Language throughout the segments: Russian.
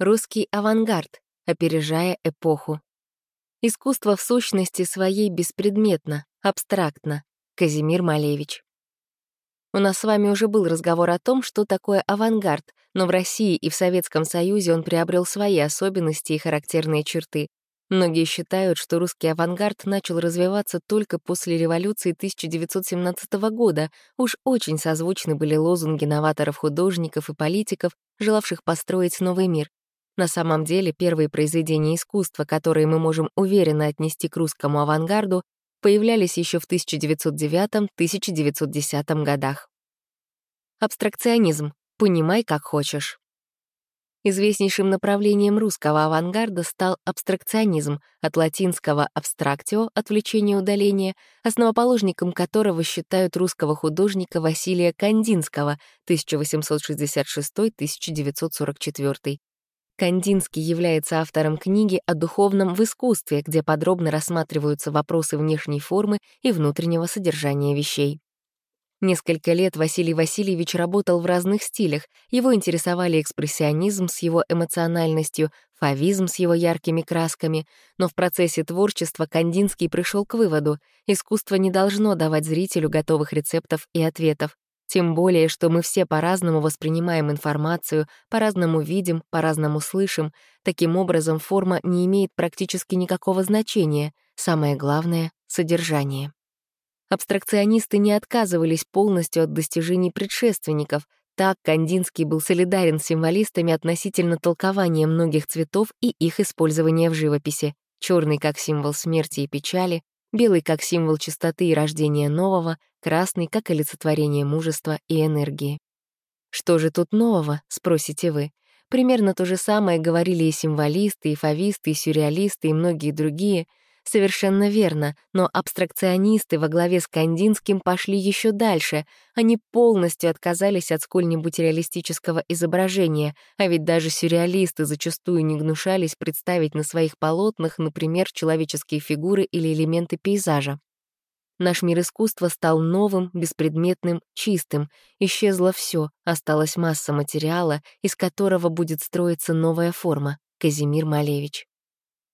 Русский авангард, опережая эпоху. Искусство в сущности своей беспредметно, абстрактно. Казимир Малевич. У нас с вами уже был разговор о том, что такое авангард, но в России и в Советском Союзе он приобрел свои особенности и характерные черты. Многие считают, что русский авангард начал развиваться только после революции 1917 года. Уж очень созвучны были лозунги новаторов-художников и политиков, желавших построить новый мир. На самом деле, первые произведения искусства, которые мы можем уверенно отнести к русскому авангарду, появлялись еще в 1909-1910 годах. Абстракционизм. Понимай, как хочешь. Известнейшим направлением русского авангарда стал абстракционизм, от латинского «abstractio» — отвлечение удаления, основоположником которого считают русского художника Василия Кандинского 1866-1944. Кандинский является автором книги о духовном в искусстве, где подробно рассматриваются вопросы внешней формы и внутреннего содержания вещей. Несколько лет Василий Васильевич работал в разных стилях. Его интересовали экспрессионизм с его эмоциональностью, фавизм с его яркими красками. Но в процессе творчества Кандинский пришел к выводу — искусство не должно давать зрителю готовых рецептов и ответов. Тем более, что мы все по-разному воспринимаем информацию, по-разному видим, по-разному слышим. Таким образом, форма не имеет практически никакого значения. Самое главное — содержание. Абстракционисты не отказывались полностью от достижений предшественников. Так Кандинский был солидарен с символистами относительно толкования многих цветов и их использования в живописи. Черный как символ смерти и печали, белый как символ чистоты и рождения нового, красный как олицетворение мужества и энергии. Что же тут нового, спросите вы? Примерно то же самое говорили и символисты, и фависты, и сюрреалисты, и многие другие — Совершенно верно, но абстракционисты во главе с Кандинским пошли еще дальше. Они полностью отказались от сколь-нибудь реалистического изображения, а ведь даже сюрреалисты зачастую не гнушались представить на своих полотнах, например, человеческие фигуры или элементы пейзажа. Наш мир искусства стал новым, беспредметным, чистым. Исчезло все, осталась масса материала, из которого будет строиться новая форма. Казимир Малевич.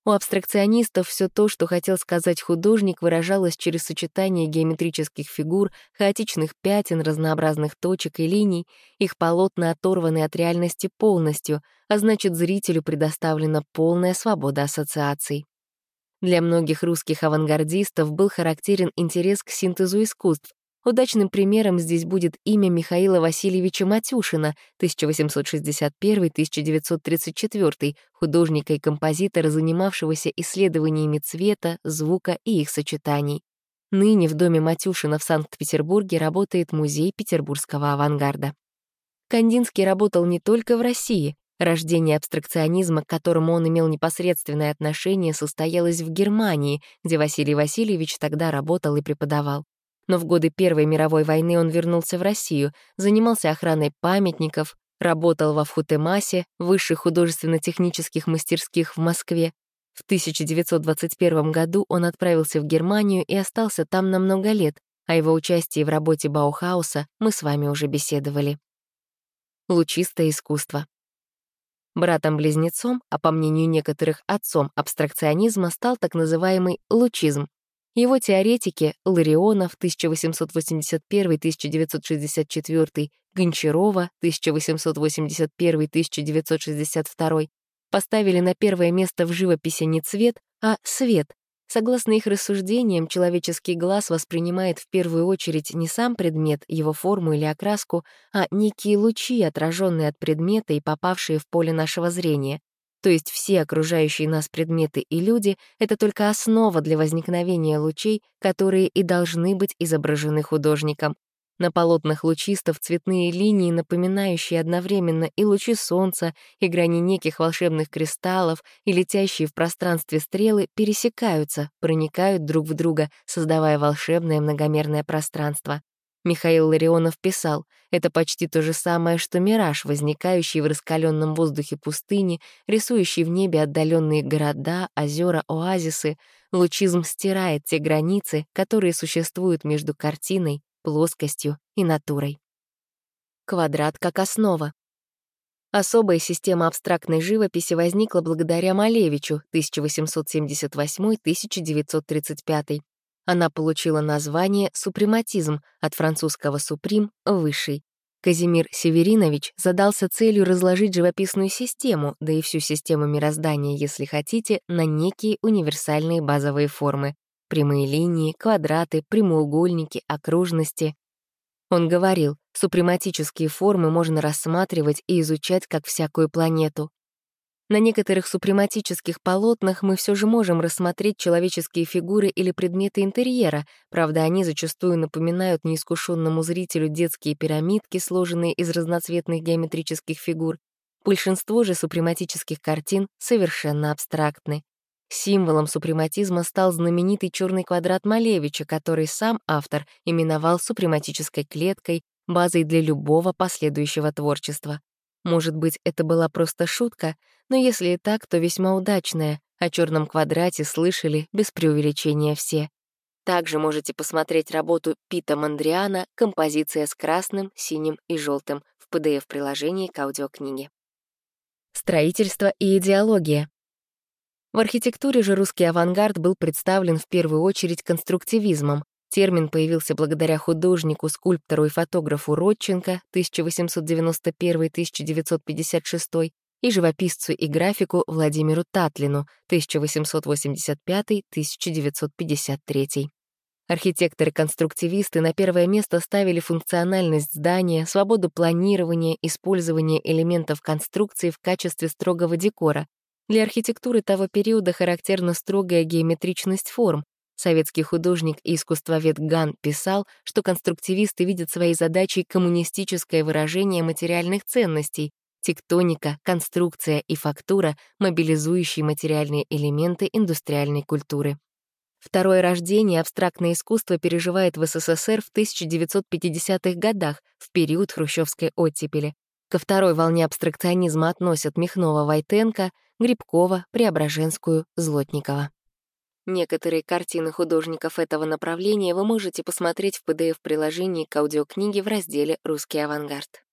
У абстракционистов все то, что хотел сказать художник, выражалось через сочетание геометрических фигур, хаотичных пятен, разнообразных точек и линий. Их полотна оторваны от реальности полностью, а значит, зрителю предоставлена полная свобода ассоциаций. Для многих русских авангардистов был характерен интерес к синтезу искусств, Удачным примером здесь будет имя Михаила Васильевича Матюшина, 1861-1934, художника и композитора, занимавшегося исследованиями цвета, звука и их сочетаний. Ныне в доме Матюшина в Санкт-Петербурге работает музей петербургского авангарда. Кандинский работал не только в России. Рождение абстракционизма, к которому он имел непосредственное отношение, состоялось в Германии, где Василий Васильевич тогда работал и преподавал но в годы Первой мировой войны он вернулся в Россию, занимался охраной памятников, работал во Вхутемасе, высших художественно-технических мастерских в Москве. В 1921 году он отправился в Германию и остался там на много лет, о его участии в работе Баухауса мы с вами уже беседовали. Лучистое искусство. Братом-близнецом, а по мнению некоторых отцом абстракционизма, стал так называемый лучизм, его теоретики Ларионов 1881-1964, Гончарова 1881-1962 поставили на первое место в живописи не цвет, а свет. Согласно их рассуждениям, человеческий глаз воспринимает в первую очередь не сам предмет, его форму или окраску, а некие лучи, отраженные от предмета и попавшие в поле нашего зрения. То есть все окружающие нас предметы и люди — это только основа для возникновения лучей, которые и должны быть изображены художником. На полотнах лучистов цветные линии, напоминающие одновременно и лучи солнца, и грани неких волшебных кристаллов, и летящие в пространстве стрелы, пересекаются, проникают друг в друга, создавая волшебное многомерное пространство. Михаил Ларионов писал, это почти то же самое, что мираж, возникающий в раскаленном воздухе пустыни, рисующий в небе отдаленные города, озера, оазисы. Лучизм стирает те границы, которые существуют между картиной, плоскостью и натурой. Квадрат как основа. Особая система абстрактной живописи возникла благодаря Малевичу 1878-1935. Она получила название «супрематизм» от французского «суприм» — «высший». Казимир Северинович задался целью разложить живописную систему, да и всю систему мироздания, если хотите, на некие универсальные базовые формы — прямые линии, квадраты, прямоугольники, окружности. Он говорил, супрематические формы можно рассматривать и изучать как всякую планету. На некоторых супрематических полотнах мы все же можем рассмотреть человеческие фигуры или предметы интерьера, правда, они зачастую напоминают неискушенному зрителю детские пирамидки, сложенные из разноцветных геометрических фигур. Большинство же супрематических картин совершенно абстрактны. Символом супрематизма стал знаменитый черный квадрат Малевича, который сам автор именовал супрематической клеткой, базой для любого последующего творчества. Может быть, это была просто шутка, но если и так, то весьма удачная. О черном квадрате слышали без преувеличения все. Также можете посмотреть работу Пита Мандриана «Композиция с красным, синим и желтым» в PDF-приложении к аудиокниге. Строительство и идеология. В архитектуре же русский авангард был представлен в первую очередь конструктивизмом, Термин появился благодаря художнику, скульптору и фотографу Родченко 1891-1956 и живописцу и графику Владимиру Татлину 1885-1953. Архитекторы-конструктивисты на первое место ставили функциональность здания, свободу планирования, использование элементов конструкции в качестве строгого декора. Для архитектуры того периода характерна строгая геометричность форм, Советский художник и искусствовед Ган писал, что конструктивисты видят своей задачей коммунистическое выражение материальных ценностей, тектоника, конструкция и фактура, мобилизующие материальные элементы индустриальной культуры. Второе рождение абстрактное искусство переживает в СССР в 1950-х годах, в период хрущевской оттепели. Ко второй волне абстракционизма относят Михнова-Войтенко, Грибкова, Преображенскую, Злотникова. Некоторые картины художников этого направления вы можете посмотреть в PDF-приложении к аудиокниге в разделе «Русский авангард».